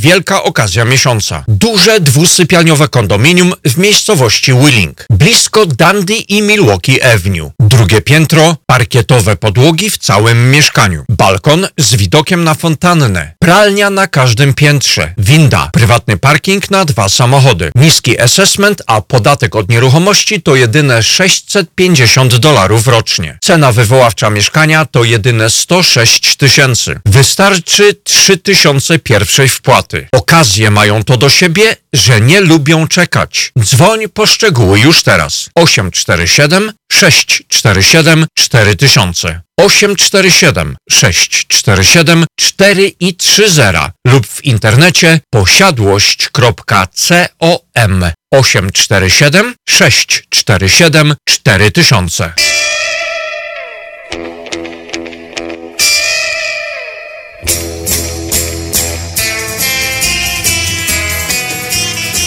wielka okazja miesiąca. Duże dwusypialniowe kondominium w miejscowości Willing, blisko Dundee i Milwaukee Avenue. Drugie piętro, parkietowe podłogi w całym mieszkaniu. Balkon z widokiem na fontannę. Pralnia na każdym piętrze. Winda. Prywatny parking na dwa samochody. Niski assessment, a podatek od nieruchomości to jedyne 650 dolarów rocznie. Cena wywoławcza mieszkania to jedyne 106 tysięcy. Wystarczy 3 tysiące pierwszej wpłaty. Okazje mają to do siebie, że nie lubią czekać. Dzwoń po szczegóły już teraz. 847 647 4000 847 647 4 i 30 lub w internecie posiadłość.com 847 647 4000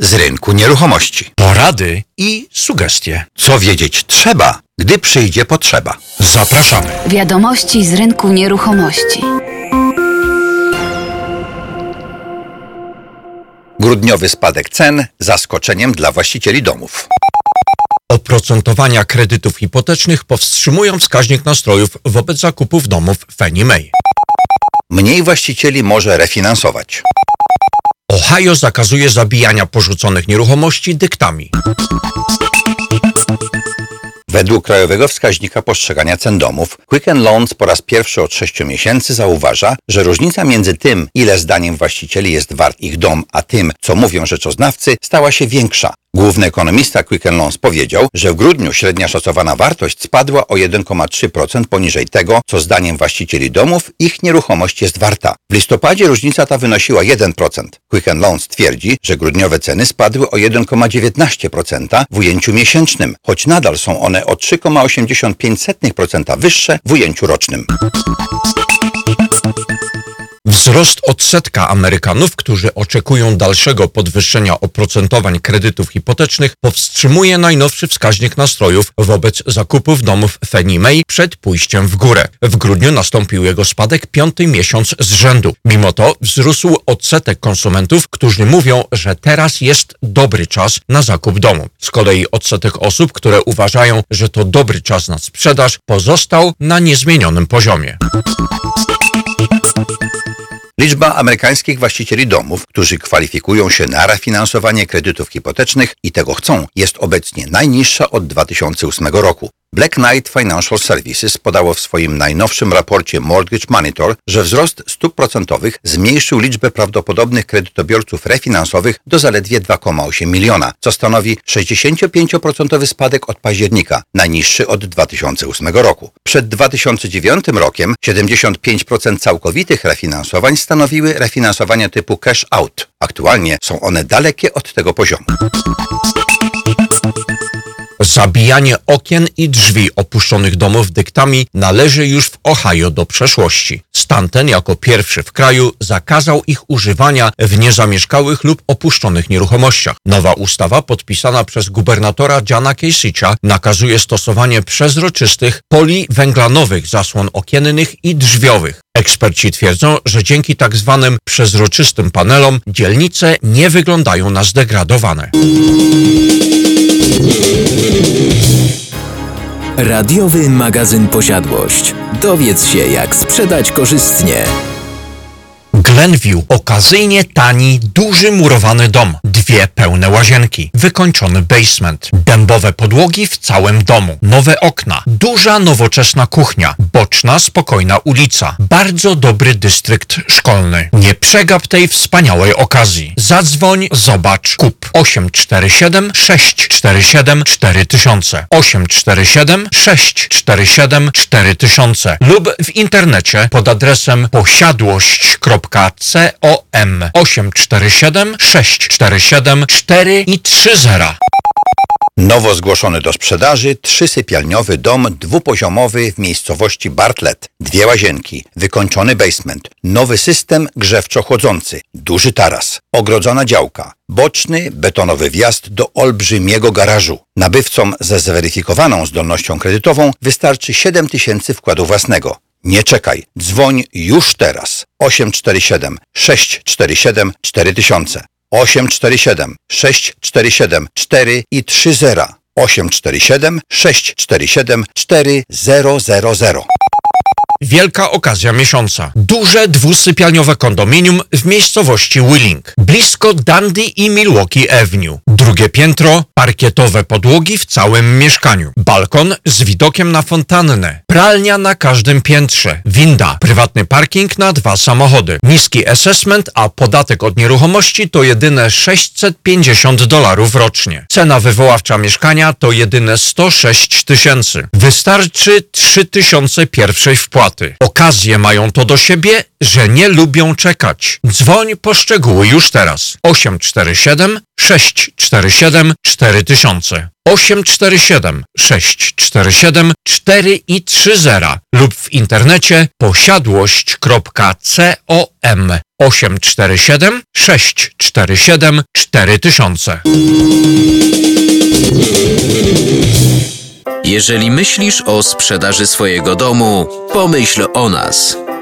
z rynku nieruchomości. Porady i sugestie. Co wiedzieć trzeba, gdy przyjdzie potrzeba. Zapraszamy. Wiadomości z rynku nieruchomości. Grudniowy spadek cen zaskoczeniem dla właścicieli domów. Oprocentowania kredytów hipotecznych powstrzymują wskaźnik nastrojów wobec zakupów domów Fannie Mae. Mniej właścicieli może refinansować. Ohio zakazuje zabijania porzuconych nieruchomości dyktami. Według Krajowego Wskaźnika Postrzegania Cen Domów, Quicken Loans po raz pierwszy od 6 miesięcy zauważa, że różnica między tym, ile zdaniem właścicieli jest wart ich dom, a tym, co mówią rzeczoznawcy, stała się większa. Główny ekonomista Quicken Loans powiedział, że w grudniu średnia szacowana wartość spadła o 1,3% poniżej tego, co zdaniem właścicieli domów ich nieruchomość jest warta. W listopadzie różnica ta wynosiła 1%. Quicken Loans twierdzi, że grudniowe ceny spadły o 1,19% w ujęciu miesięcznym, choć nadal są one o 3,85% wyższe w ujęciu rocznym. Wzrost odsetka Amerykanów, którzy oczekują dalszego podwyższenia oprocentowań kredytów hipotecznych, powstrzymuje najnowszy wskaźnik nastrojów wobec zakupów domów Fannie Mae przed pójściem w górę. W grudniu nastąpił jego spadek piąty miesiąc z rzędu. Mimo to wzrósł odsetek konsumentów, którzy mówią, że teraz jest dobry czas na zakup domu. Z kolei odsetek osób, które uważają, że to dobry czas na sprzedaż, pozostał na niezmienionym poziomie. Liczba amerykańskich właścicieli domów, którzy kwalifikują się na refinansowanie kredytów hipotecznych i tego chcą, jest obecnie najniższa od 2008 roku. Black Knight Financial Services podało w swoim najnowszym raporcie Mortgage Monitor, że wzrost stóp procentowych zmniejszył liczbę prawdopodobnych kredytobiorców refinansowych do zaledwie 2,8 miliona, co stanowi 65% spadek od października, najniższy od 2008 roku. Przed 2009 rokiem 75% całkowitych refinansowań stanowiły refinansowania typu cash out. Aktualnie są one dalekie od tego poziomu. Zabijanie okien i drzwi opuszczonych domów dyktami należy już w Ohio do przeszłości. Stan ten jako pierwszy w kraju zakazał ich używania w niezamieszkałych lub opuszczonych nieruchomościach. Nowa ustawa podpisana przez gubernatora Jana Kasicza nakazuje stosowanie przezroczystych poliwęglanowych zasłon okiennych i drzwiowych. Eksperci twierdzą, że dzięki tak zwanym przezroczystym panelom dzielnice nie wyglądają na zdegradowane. Radiowy magazyn Posiadłość. Dowiedz się, jak sprzedać korzystnie. Glenview. Okazyjnie tani, duży murowany dom. Dwie pełne łazienki. Wykończony basement. Dębowe podłogi w całym domu. Nowe okna. Duża, nowoczesna kuchnia. Boczna, spokojna ulica. Bardzo dobry dystrykt szkolny. Nie przegap tej wspaniałej okazji. Zadzwoń, zobacz, kup. 847 647 4000 847 647 4000 lub w internecie pod adresem posiadłość.com 847 647 4 i 30 Nowo zgłoszony do sprzedaży trzysypialniowy dom dwupoziomowy w miejscowości Bartlett. Dwie łazienki, wykończony basement, nowy system grzewczo-chłodzący, duży taras, ogrodzona działka, boczny betonowy wjazd do olbrzymiego garażu. Nabywcom ze zweryfikowaną zdolnością kredytową wystarczy 7 tysięcy wkładu własnego. Nie czekaj, dzwoń już teraz. 847 647 4000 847 647 4 i 30 847 647 4000 Wielka okazja miesiąca. Duże dwusypialniowe kondominium w miejscowości Willing, blisko Dundee i Milwaukee Avenue. Drugie piętro, parkietowe podłogi w całym mieszkaniu. Balkon z widokiem na fontannę. Pralnia na każdym piętrze. Winda. Prywatny parking na dwa samochody. Niski assessment, a podatek od nieruchomości to jedyne 650 dolarów rocznie. Cena wywoławcza mieszkania to jedyne 106 tysięcy. Wystarczy 3000 pierwszej wpłaty. Okazje mają to do siebie, że nie lubią czekać. Dzwoń po szczegóły już teraz. 847 647 4000 847 647 4 i 30 lub w internecie posiadłość.com 847 647 4000 Jeżeli myślisz o sprzedaży swojego domu, pomyśl o nas.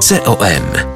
COM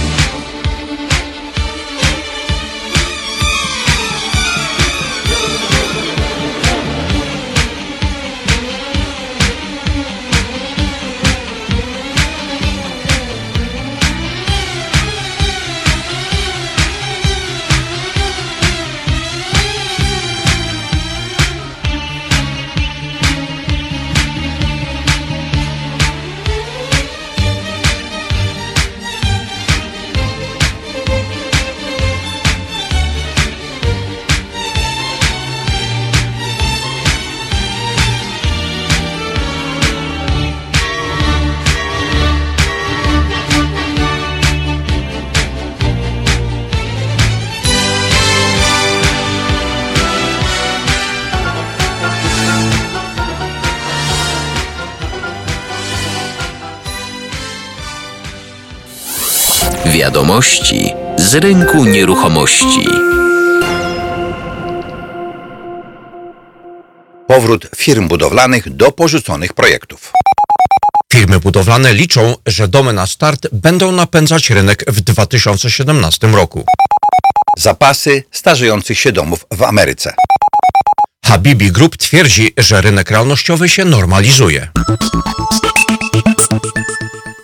Wiadomości z rynku nieruchomości. Powrót firm budowlanych do porzuconych projektów. Firmy budowlane liczą, że domy na start będą napędzać rynek w 2017 roku. Zapasy starzejących się domów w Ameryce. Habibi Group twierdzi, że rynek realnościowy się normalizuje.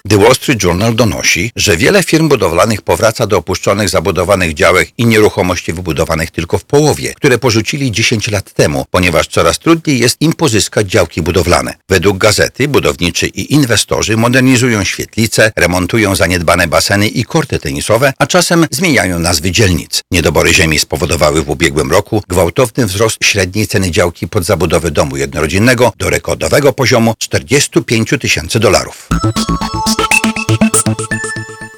The Wall Street Journal donosi, że wiele firm budowlanych powraca do opuszczonych, zabudowanych działek i nieruchomości wybudowanych tylko w połowie, które porzucili 10 lat temu, ponieważ coraz trudniej jest im pozyskać działki budowlane. Według gazety budowniczy i inwestorzy modernizują świetlice, remontują zaniedbane baseny i korty tenisowe, a czasem zmieniają nazwy dzielnic. Niedobory ziemi spowodowały w ubiegłym roku gwałtowny wzrost średniej ceny działki pod zabudowę domu jednorodzinnego do rekordowego poziomu 45 tysięcy dolarów.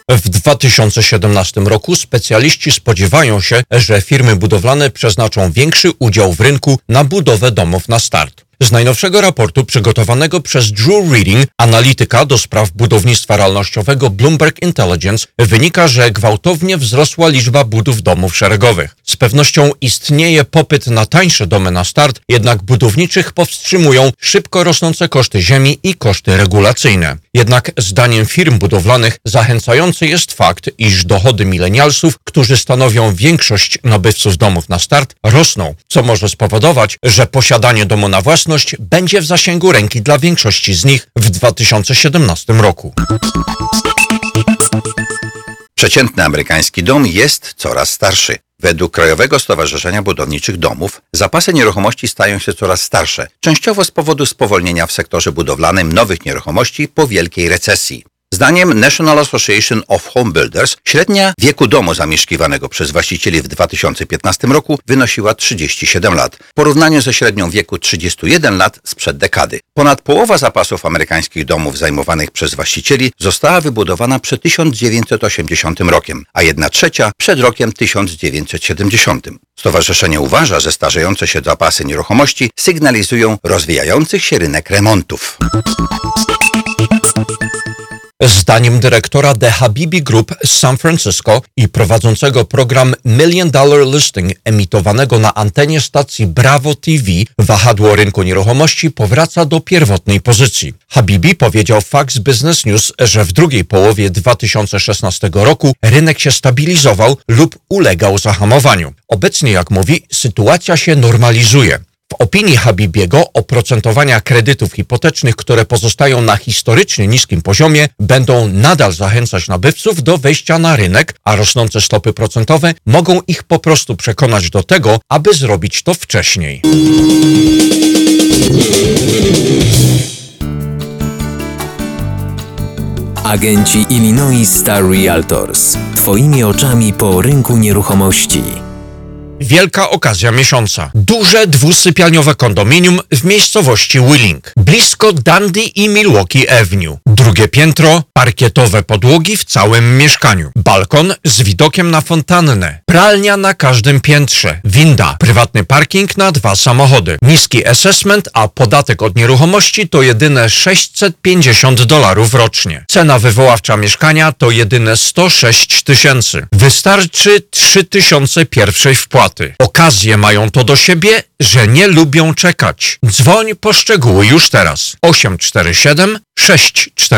W 2017 roku specjaliści spodziewają się, że firmy budowlane przeznaczą większy udział w rynku na budowę domów na start. Z najnowszego raportu przygotowanego przez Drew Reading, analityka do spraw budownictwa realnościowego Bloomberg Intelligence, wynika, że gwałtownie wzrosła liczba budów domów szeregowych. Z pewnością istnieje popyt na tańsze domy na start, jednak budowniczych powstrzymują szybko rosnące koszty ziemi i koszty regulacyjne. Jednak zdaniem firm budowlanych zachęcający jest fakt, iż dochody milenialsów, którzy stanowią większość nabywców domów na start, rosną, co może spowodować, że posiadanie domu na własność będzie w zasięgu ręki dla większości z nich w 2017 roku. Przeciętny amerykański dom jest coraz starszy. Według Krajowego Stowarzyszenia Budowniczych Domów zapasy nieruchomości stają się coraz starsze, częściowo z powodu spowolnienia w sektorze budowlanym nowych nieruchomości po wielkiej recesji. Zdaniem National Association of Home Builders średnia wieku domu zamieszkiwanego przez właścicieli w 2015 roku wynosiła 37 lat, w porównaniu ze średnią wieku 31 lat sprzed dekady. Ponad połowa zapasów amerykańskich domów zajmowanych przez właścicieli została wybudowana przed 1980 rokiem, a jedna trzecia przed rokiem 1970. Stowarzyszenie uważa, że starzejące się zapasy nieruchomości sygnalizują rozwijający się rynek remontów. Zdaniem dyrektora The Habibi Group z San Francisco i prowadzącego program Million Dollar Listing emitowanego na antenie stacji Bravo TV, wahadło rynku nieruchomości powraca do pierwotnej pozycji. Habibi powiedział Fox Business News, że w drugiej połowie 2016 roku rynek się stabilizował lub ulegał zahamowaniu. Obecnie, jak mówi, sytuacja się normalizuje. W opinii Habibiego oprocentowania kredytów hipotecznych, które pozostają na historycznie niskim poziomie, będą nadal zachęcać nabywców do wejścia na rynek, a rosnące stopy procentowe mogą ich po prostu przekonać do tego, aby zrobić to wcześniej. Agenci Illinois Star Realtors. Twoimi oczami po rynku nieruchomości. Wielka okazja miesiąca. Duże dwusypialniowe kondominium w miejscowości Wheeling, blisko Dundee i Milwaukee Avenue. Drugie piętro, parkietowe podłogi w całym mieszkaniu. Balkon z widokiem na fontannę. Pralnia na każdym piętrze. Winda. Prywatny parking na dwa samochody. Niski assessment, a podatek od nieruchomości to jedyne 650 dolarów rocznie. Cena wywoławcza mieszkania to jedyne 106 tysięcy. Wystarczy 3 tysiące pierwszej wpłaty. Okazje mają to do siebie, że nie lubią czekać. Dzwoń po szczegóły już teraz. 847 647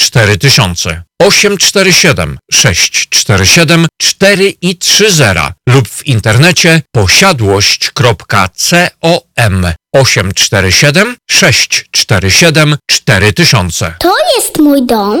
4000 847 647 4 i 30 lub w internecie posiadłość.com 847 647 4000 To jest mój dom,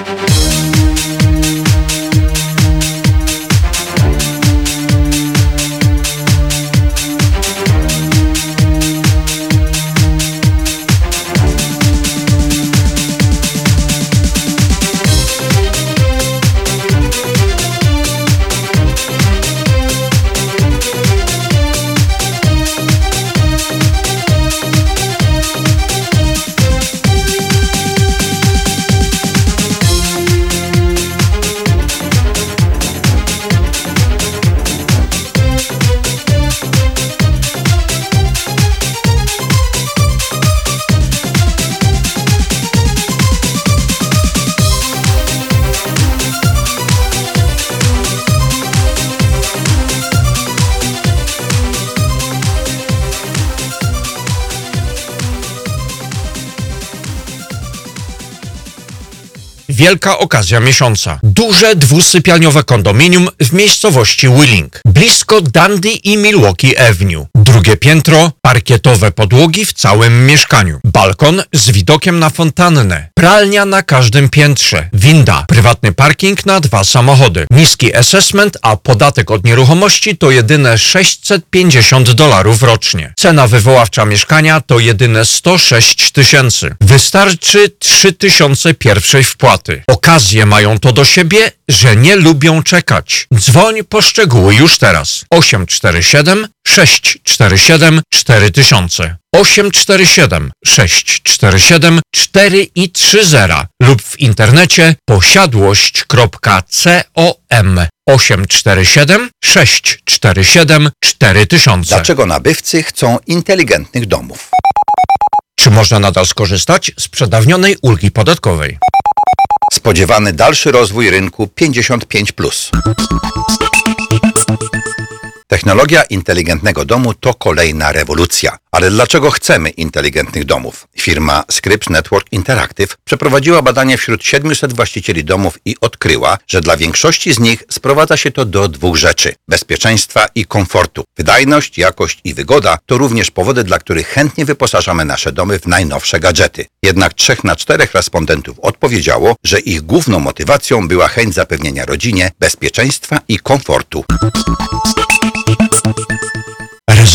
Wielka okazja miesiąca. Duże dwusypialniowe kondominium w miejscowości Willing, blisko Dundee i Milwaukee Avenue. Drugie piętro, parkietowe podłogi w całym mieszkaniu. Balkon z widokiem na fontannę. Pralnia na każdym piętrze. Winda. Prywatny parking na dwa samochody. Niski assessment, a podatek od nieruchomości to jedyne 650 dolarów rocznie. Cena wywoławcza mieszkania to jedyne 106 tysięcy. Wystarczy 3 tysiące pierwszej wpłaty. Okazje mają to do siebie, że nie lubią czekać. Dzwoń po szczegóły już teraz. 847 647 4000 847 647 4 i 30 lub w internecie posiadłość.com 847 647 4000 Dlaczego nabywcy chcą inteligentnych domów? Czy można nadal skorzystać z przedawnionej ulgi podatkowej? Spodziewany dalszy rozwój rynku 55. Technologia inteligentnego domu to kolejna rewolucja. Ale dlaczego chcemy inteligentnych domów? Firma Scripps Network Interactive przeprowadziła badania wśród 700 właścicieli domów i odkryła, że dla większości z nich sprowadza się to do dwóch rzeczy: bezpieczeństwa i komfortu. Wydajność, jakość i wygoda to również powody, dla których chętnie wyposażamy nasze domy w najnowsze gadżety. Jednak trzech na czterech respondentów odpowiedziało, że ich główną motywacją była chęć zapewnienia rodzinie bezpieczeństwa i komfortu. Thank you.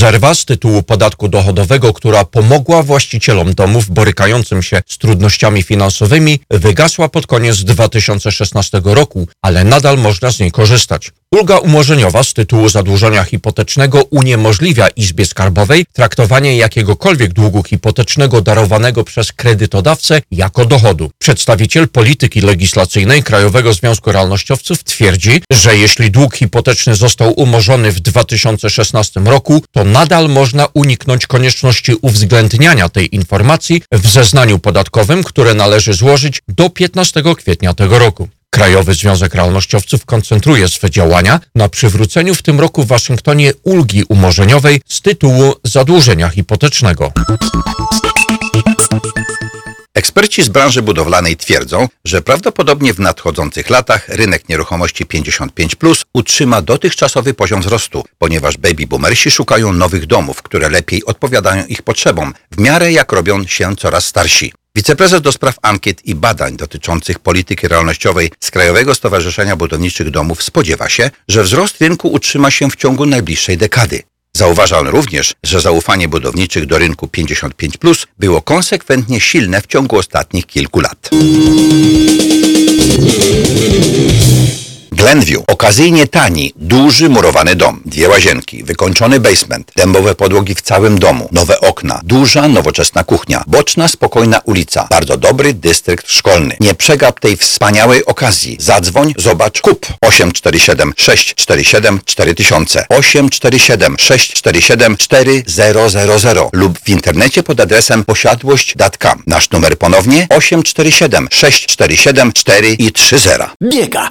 Rezerwa z tytułu podatku dochodowego, która pomogła właścicielom domów borykającym się z trudnościami finansowymi, wygasła pod koniec 2016 roku, ale nadal można z niej korzystać. Ulga umorzeniowa z tytułu zadłużenia hipotecznego uniemożliwia Izbie Skarbowej traktowanie jakiegokolwiek długu hipotecznego darowanego przez kredytodawcę jako dochodu. Przedstawiciel polityki legislacyjnej Krajowego Związku Realnościowców twierdzi, że jeśli dług hipoteczny został umorzony w 2016 roku, to nadal można uniknąć konieczności uwzględniania tej informacji w zeznaniu podatkowym, które należy złożyć do 15 kwietnia tego roku. Krajowy Związek Realnościowców koncentruje swe działania na przywróceniu w tym roku w Waszyngtonie ulgi umorzeniowej z tytułu zadłużenia hipotecznego. Eksperci z branży budowlanej twierdzą, że prawdopodobnie w nadchodzących latach rynek nieruchomości 55 plus utrzyma dotychczasowy poziom wzrostu, ponieważ baby boomersi szukają nowych domów, które lepiej odpowiadają ich potrzebom, w miarę jak robią się coraz starsi. Wiceprezes do spraw ankiet i badań dotyczących polityki realnościowej z Krajowego Stowarzyszenia Budowniczych Domów spodziewa się, że wzrost rynku utrzyma się w ciągu najbliższej dekady. Zauważa on również, że zaufanie budowniczych do rynku 55 plus było konsekwentnie silne w ciągu ostatnich kilku lat. Glenview. Okazyjnie tani, duży murowany dom, dwie łazienki, wykończony basement, dębowe podłogi w całym domu, nowe okna, duża, nowoczesna kuchnia, boczna, spokojna ulica, bardzo dobry dystrykt szkolny. Nie przegap tej wspaniałej okazji. Zadzwoń, zobacz, kup 847 647 4000 847 647 4000 lub w internecie pod adresem posiadłość.com. Nasz numer ponownie 847 647 4 i 30. Biega,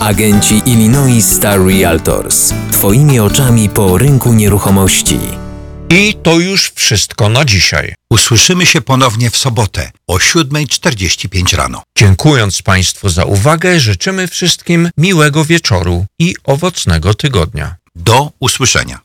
Agenci Illinois Star Realtors. Twoimi oczami po rynku nieruchomości. I to już wszystko na dzisiaj. Usłyszymy się ponownie w sobotę o 7.45 rano. Dziękując Państwu za uwagę, życzymy wszystkim miłego wieczoru i owocnego tygodnia. Do usłyszenia.